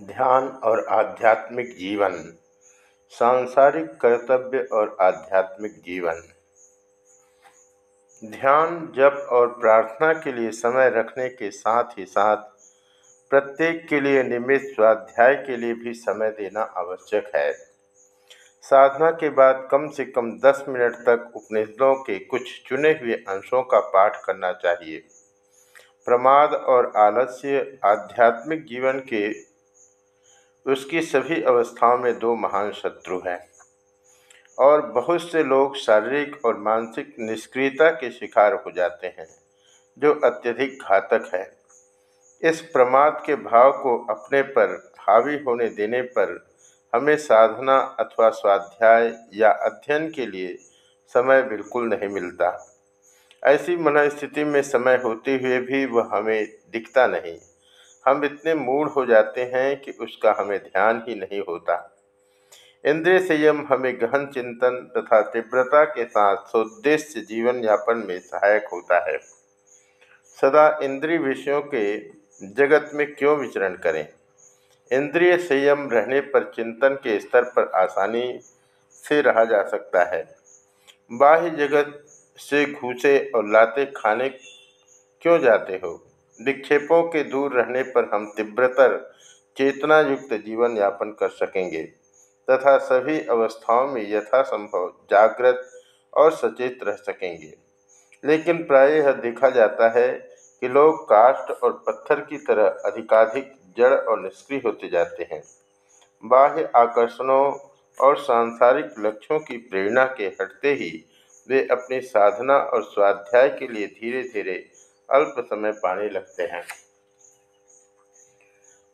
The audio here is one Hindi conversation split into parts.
ध्यान और आध्यात्मिक जीवन, सांसारिक कर्तव्य और आध्यात्मिक जीवन। ध्यान जप और प्रार्थना के लिए समय रखने के साथ ही साथ प्रत्येक के लिए निमित स्वाध्याय के लिए भी समय देना आवश्यक है। साधना के बाद कम से कम 10 मिनट तक उपनिषदों के कुछ चुने हुए अंशों का पाठ करना चाहिए। प्रमाद और आलस्य आध्यात्मिक जीवन के उसकी सभी अवस्थाओं में दो महान शत्रु हैं। और बहुत से लोग शारीरिक और मानसिक निष्क्रियता के शिकार हो जाते हैं, जो अत्यधिक घातक है। इस प्रमाद के भाव को अपने पर हावी होने देने पर हमें साधना अथवा स्वाध्याय या अध्ययन के लिए समय बिल्कुल नहीं मिलता। ऐसी मनस्थिति में समय होते हुए भी वह हमें दिखता नहीं। हम इतने मूड हो जाते हैं कि उसका हमें ध्यान ही नहीं होता। इंद्रिय संयम हमें गहन चिंतन तथा तीव्रता के साथ सोद्देश्य जीवन यापन में सहायक होता है। सदा इंद्रिय विषयों के जगत में क्यों विचरण करें? इंद्रिय संयम रहने पर चिंतन के स्तर पर आसानी से रहा जा सकता है। बाह्य जगत से घूसे और लाते खाने क्यों जाते हो? विक्षेपों के दूर रहने पर हम तीव्रतर चेतना युक्त जीवन यापन कर सकेंगे, तथा सभी अवस्थाओं में यथासंभव जागृत और सचेत रह सकेंगे। लेकिन प्राय देखा जाता है कि लोग काष्ट और पत्थर की तरह अधिकाधिक जड़ और निष्क्रिय होते जाते हैं। बाह्य आकर्षणों और सांसारिक लक्ष्यों की प्रेरणा के हटते ही वे अपनी साधना और स्वाध्याय के लिए धीरे धीरे अल्प समय पाने लगते हैं।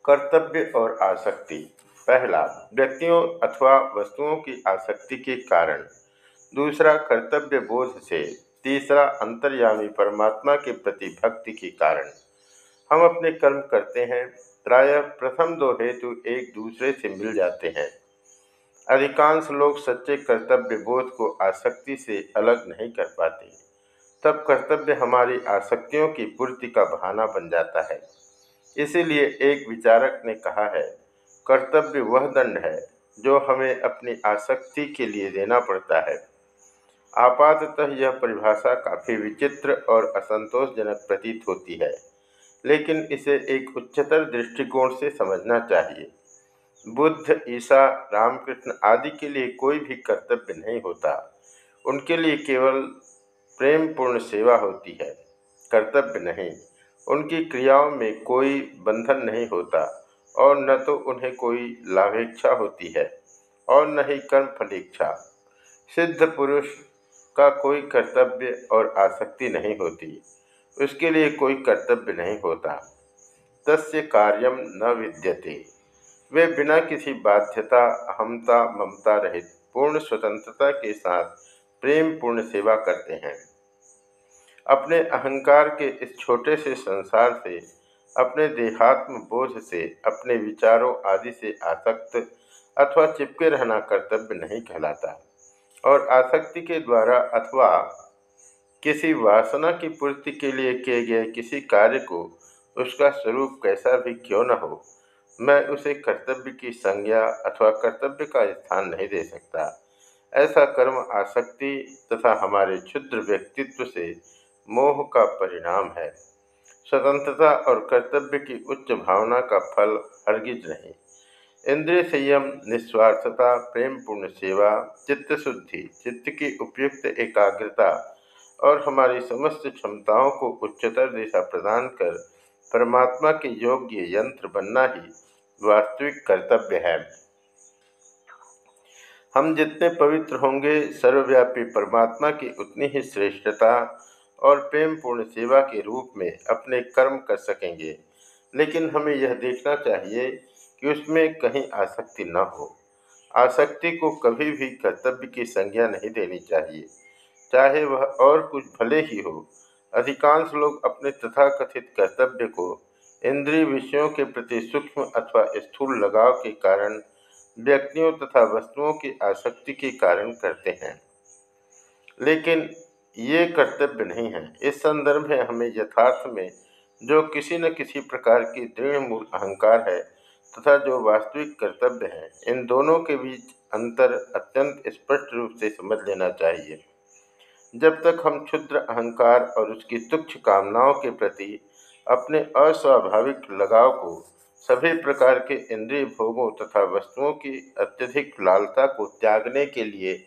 कर्तव्य और आसक्ति। पहला, व्यक्तियों अथवा वस्तुओं की आसक्ति के कारण। दूसरा, कर्तव्य बोध से। तीसरा, अंतर्यामी परमात्मा के प्रति भक्ति के कारण। हम अपने कर्म करते हैं, प्रायः प्रथम दो हेतु एक दूसरे से मिल जाते हैं। अधिकांश लोग सच्चे कर्तव्य बोध को आसक्ति से अलग नहीं कर पाते। तब कर्तव्य हमारी आसक्तियों की पूर्ति का बहाना बन जाता है। इसीलिए एक विचारक ने कहा है, कर्तव्य वह दंड है जो हमें अपनी आसक्ति के लिए देना पड़ता है। आपाततः यह परिभाषा काफ़ी विचित्र और असंतोषजनक प्रतीत होती है, लेकिन इसे एक उच्चतर दृष्टिकोण से समझना चाहिए। बुद्ध, ईसा, रामकृष्ण आदि के लिए कोई भी कर्तव्य नहीं होता। उनके लिए केवल प्रेम पूर्ण सेवा होती है, कर्तव्य नहीं। उनकी क्रियाओं में कोई बंधन नहीं होता और न तो उन्हें कोई लाभेच्छा होती है और न ही कर्म फलेच्छा। सिद्ध पुरुष का कोई कर्तव्य और आसक्ति नहीं होती, उसके लिए कोई कर्तव्य नहीं होता। तस्य कार्यम न विद्यते। वे बिना किसी बाध्यता अहमता ममता रहित, पूर्ण स्वतंत्रता के साथ प्रेम पूर्ण सेवा करते हैं। अपने अहंकार के इस छोटे से संसार से, अपने देहात्म बोझ से, अपने विचारों आदि से आसक्त अथवा चिपके रहना कर्तव्य नहीं कहलाता। और आसक्ति के द्वारा अथवा किसी वासना की पूर्ति के लिए किए गए किसी कार्य को उसका स्वरूप कैसा भी क्यों न हो, मैं उसे कर्तव्य की संज्ञा अथवा कर्तव्य का स्थान नहीं दे सकता। ऐसा कर्म आसक्ति तथा हमारे क्षुद्र व्यक्तित्व से मोह का परिणाम है। स्वतंत्रता और कर्तव्य की उच्च भावना का फल हरगिज नहीं। इंद्रिय संयम, निस्वार्थता प्रेम पूर्ण सेवा चित्त शुद्धि चित्त की उपयुक्त एकाग्रता और हमारी समस्त क्षमताओं को उच्चतर दिशा प्रदान कर परमात्मा के योग्य यंत्र बनना ही वास्तविक कर्तव्य है। हम जितने पवित्र होंगे सर्वव्यापी परमात्मा की उतनी ही श्रेष्ठता और प्रेम पूर्ण सेवा के रूप में अपने कर्म कर सकेंगे। लेकिन हमें यह देखना चाहिए कि उसमें कहीं आसक्ति न हो। आसक्ति को कभी भी कर्तव्य की संज्ञा नहीं देनी चाहिए। चाहे वह और कुछ भले ही हो, अधिकांश लोग अपने तथाकथित कर्तव्य को इंद्रिय विषयों के प्रति सूक्ष्म अथवा स्थूल लगाव के कारण व्यक्तियों तथा वस्तुओं की आसक्ति के कारण करते हैं। लेकिन ये कर्तव्य नहीं है। इस संदर्भ में हमें यथार्थ में जो किसी न किसी प्रकार की दृढ़ मूल अहंकार है तथा जो वास्तविक कर्तव्य है, इन दोनों के बीच अंतर अत्यंत स्पष्ट रूप से समझ लेना चाहिए। जब तक हम क्षुद्र अहंकार और उसकी तुच्छ कामनाओं के प्रति अपने अस्वाभाविक लगाव को सभी प्रकार के इंद्रिय भोगों तथा वस्तुओं की अत्यधिक लालता को त्यागने के लिए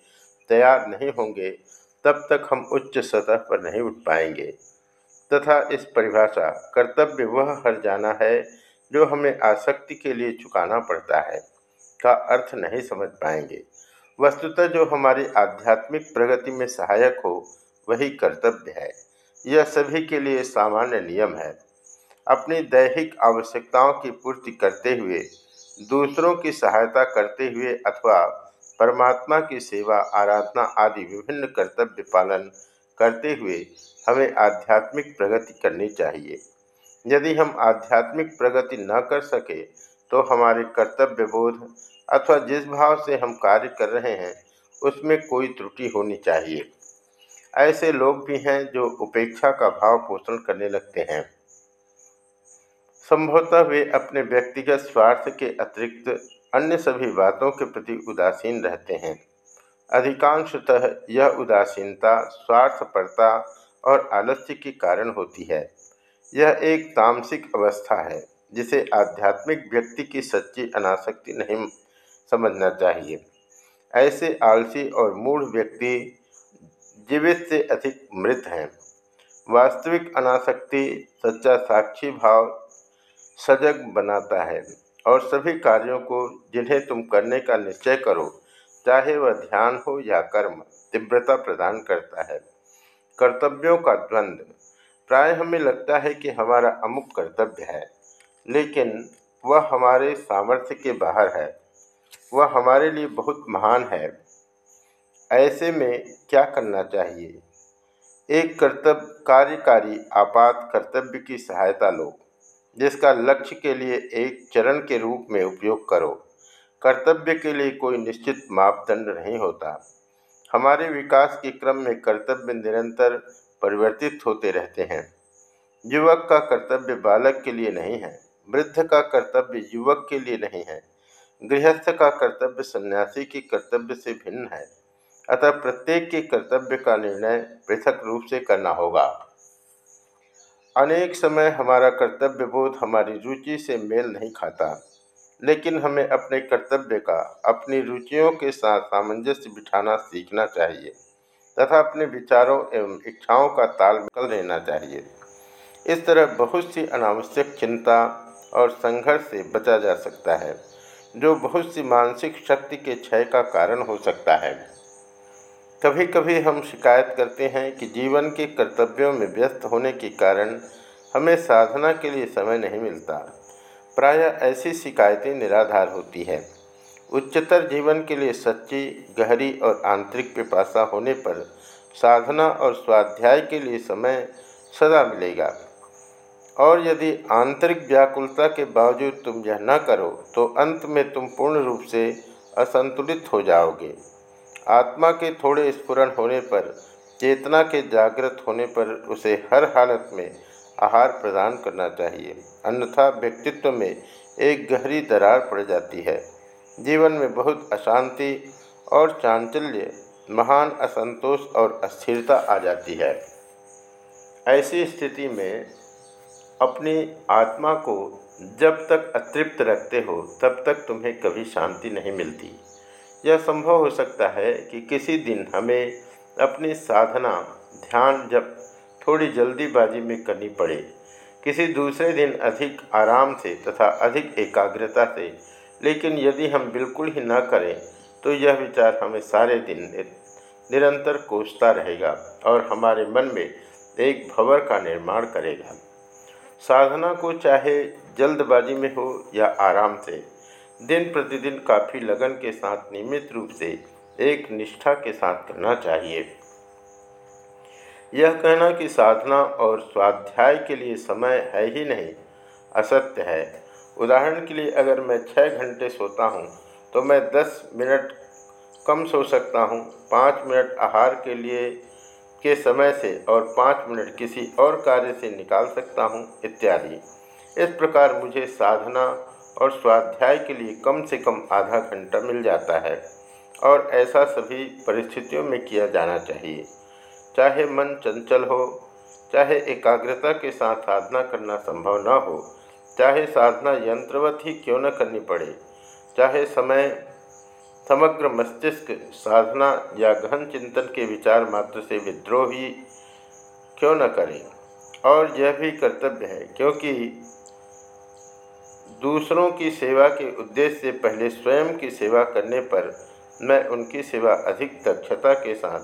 तैयार नहीं होंगे, तब तक हम उच्च सतह पर नहीं उठ पाएँगे। तथा इस परिभाषा, कर्तव्य वह हर जाना है, जो हमें आसक्ति के लिए चुकाना पड़ता है, का अर्थ नहीं समझ पाएँगे। वस्तुतः जो हमारी आध्यात्मिक प्रगति में सहायक हो, वही कर्तव्य है। यह सभी के लिए सामान्य नियम है। अपनी दैहिक आवश्यकताओं की पूर्ति करते हुए, दूसरों की सहायता करते हुए अथवा परमात्मा की सेवा, आराधना आदि विभिन्न कर्तव्य पालन करते हुए हमें आध्यात्मिक प्रगति करनी चाहिए। यदि हम आध्यात्मिक प्रगति न कर सके तो हमारे कर्तव्य बोध अथवा जिस भाव से हम कार्य कर रहे हैं, उसमें कोई त्रुटि होनी चाहिए। ऐसे लोग भी हैं जो उपेक्षा का भाव पोषण करने लगते हैं। संभवतः वे अपने व्यक्तिगत स्वार्थ के अतिरिक्त अन्य सभी बातों के प्रति उदासीन रहते हैं। अधिकांशतः यह उदासीनता, स्वार्थपरता और आलस्य के कारण होती है। यह एक तामसिक अवस्था है, जिसे आध्यात्मिक व्यक्ति की सच्ची अनासक्ति नहीं समझना चाहिए। ऐसे आलसी और मूढ़ व्यक्ति जीवित से अधिक मृत हैं। वास्तविक अनासक्ति, सच्चा साक्षी भाव सजग बनाता है और सभी कार्यों को, जिन्हें तुम करने का निश्चय करो, चाहे वह ध्यान हो या कर्म, तीव्रता प्रदान करता है। कर्तव्यों का द्वंद्व प्राय हमें लगता है कि हमारा अमुक कर्तव्य है, लेकिन वह हमारे सामर्थ्य के बाहर है। वह हमारे लिए बहुत महान है। ऐसे में क्या करना चाहिए? एक कर्तव्य, कार्यकारी, आपात कर्तव्य की सहायता लो। जिसका लक्ष्य के लिए एक चरण के रूप में उपयोग करो। कर्तव्य के लिए कोई निश्चित मापदंड नहीं होता। हमारे विकास के क्रम में कर्तव्य निरंतर परिवर्तित होते रहते हैं। युवक का कर्तव्य बालक के लिए नहीं है। वृद्ध का कर्तव्य युवक के लिए नहीं है। गृहस्थ का कर्तव्य सन्यासी के कर्तव्य से भिन्न है। अतः प्रत्येक के कर्तव्य का निर्णय पृथक रूप से करना होगा। अनेक समय हमारा कर्तव्य बोध हमारी रुचि से मेल नहीं खाता, लेकिन हमें अपने कर्तव्य का, अपनी रुचियों के साथ सामंजस्य बिठाना सीखना चाहिए, तथा अपने विचारों एवं इच्छाओं का ताल निकल रहना चाहिए। इस तरह बहुत सी अनावश्यक चिंता और संघर्ष से बचा जा सकता है, जो बहुत सी मानसिक शक्ति के क्षय का कारण हो सकता है। कभी कभी हम शिकायत करते हैं कि जीवन के कर्तव्यों में व्यस्त होने के कारण हमें साधना के लिए समय नहीं मिलता। प्रायः ऐसी शिकायतें निराधार होती हैं। उच्चतर जीवन के लिए सच्ची, गहरी और आंतरिक पिपासा होने पर साधना और स्वाध्याय के लिए समय सदा मिलेगा। और यदि आंतरिक व्याकुलता के बावजूद तुम यह न करो तो अंत में तुम पूर्ण रूप से असंतुलित हो जाओगे। आत्मा के थोड़े स्फुरन होने पर, चेतना के जागृत होने पर उसे हर हालत में आहार प्रदान करना चाहिए। अन्यथा व्यक्तित्व में एक गहरी दरार पड़ जाती है। जीवन में बहुत अशांति और चांचल्य, महान असंतोष और अस्थिरता आ जाती है। ऐसी स्थिति में अपनी आत्मा को जब तक अतृप्त रखते हो, तब तक तुम्हें कभी शांति नहीं मिलती। यह संभव हो सकता है कि किसी दिन हमें अपनी साधना, ध्यान जब थोड़ी जल्दीबाजी में करनी पड़े, किसी दूसरे दिन अधिक आराम से तथा अधिक एकाग्रता से, लेकिन यदि हम बिल्कुल ही ना करें तो यह विचार हमें सारे दिन निरंतर कोसता रहेगा और हमारे मन में एक भवर का निर्माण करेगा। साधना को चाहे जल्दबाजी में हो या आराम से दिन प्रतिदिन काफ़ी लगन के साथ नियमित रूप से एक निष्ठा के साथ करना चाहिए। यह कहना कि साधना और स्वाध्याय के लिए समय है ही नहीं, असत्य है। उदाहरण के लिए अगर मैं छः घंटे सोता हूँ तो मैं दस मिनट कम सो सकता हूँ। पाँच मिनट आहार के लिए के समय से और पाँच मिनट किसी और कार्य से निकाल सकता हूँ, इत्यादि। इस प्रकार मुझे साधना और स्वाध्याय के लिए कम से कम आधा घंटा मिल जाता है। और ऐसा सभी परिस्थितियों में किया जाना चाहिए। चाहे मन चंचल हो, चाहे एकाग्रता के साथ साधना करना संभव न हो, चाहे साधना यंत्रवत ही क्यों न करनी पड़े, चाहे समय, समग्र मस्तिष्क, साधना या गहन चिंतन के विचार मात्र से विद्रोह ही क्यों न करें। और यह भी कर्तव्य है, क्योंकि दूसरों की सेवा के उद्देश्य से पहले स्वयं की सेवा करने पर मैं उनकी सेवा अधिक दक्षता के साथ,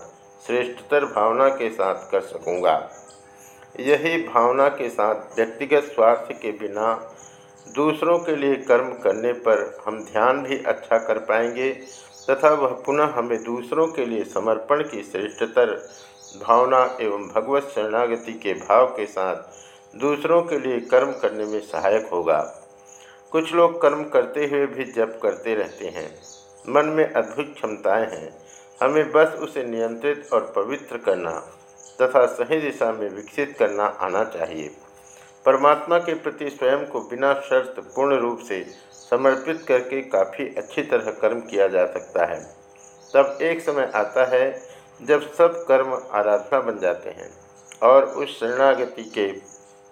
श्रेष्ठतर भावना के साथ कर सकूँगा। यही भावना के साथ व्यक्तिगत स्वार्थ के बिना दूसरों के लिए कर्म करने पर हम ध्यान भी अच्छा कर पाएँगे तथा वह पुनः हमें दूसरों के लिए समर्पण की श्रेष्ठतर भावना एवं भगवत शरणागति के भाव के साथ दूसरों के लिए कर्म करने में सहायक होगा। कुछ लोग कर्म करते हुए भी जप करते रहते हैं। मन में अद्भुत क्षमताएँ हैं। हमें बस उसे नियंत्रित और पवित्र करना तथा सही दिशा में विकसित करना आना चाहिए। परमात्मा के प्रति स्वयं को बिना शर्त पूर्ण रूप से समर्पित करके काफ़ी अच्छी तरह कर्म किया जा सकता है। तब एक समय आता है जब सब कर्म आराधना बन जाते हैं और उस शरणागति के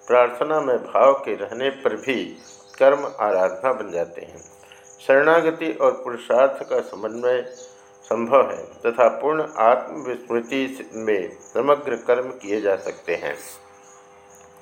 प्रार्थना में भाव के रहने पर भी कर्म आराधना बन जाते हैं। शरणागति और पुरुषार्थ का समन्वय संभव है, तथा पूर्ण आत्मविस्मृति में समग्र कर्म किए जा सकते हैं।